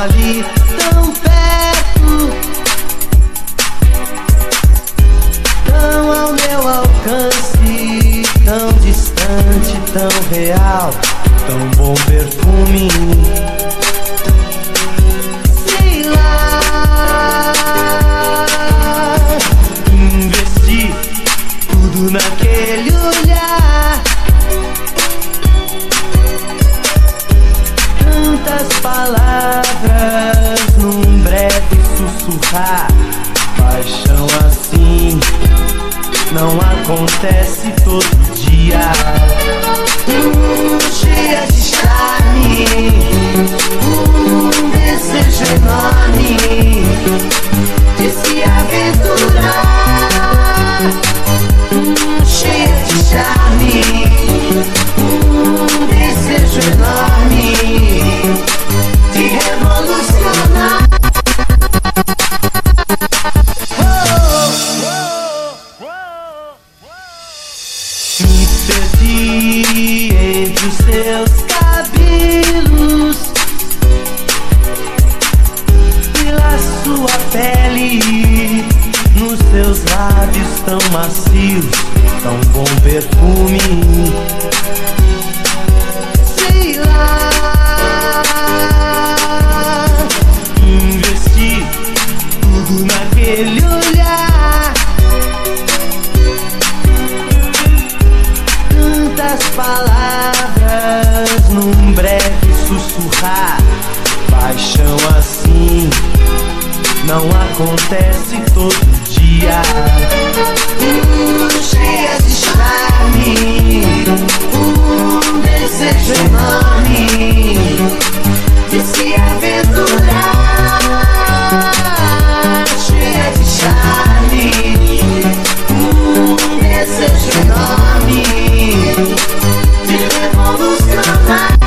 ali, tão perto, tão ao meu alcance, tão distante, tão real, tão bom perfume. Acontece todo Tão bom perfume. Sei lá. Investi tudo naquele olhar. Tantas palavras num breve sussurrar. Paixão assim não acontece Cheias de charme, um desejo enorme de se aventurar. Cheia de charme, um desejo enorme de levar nos cantar.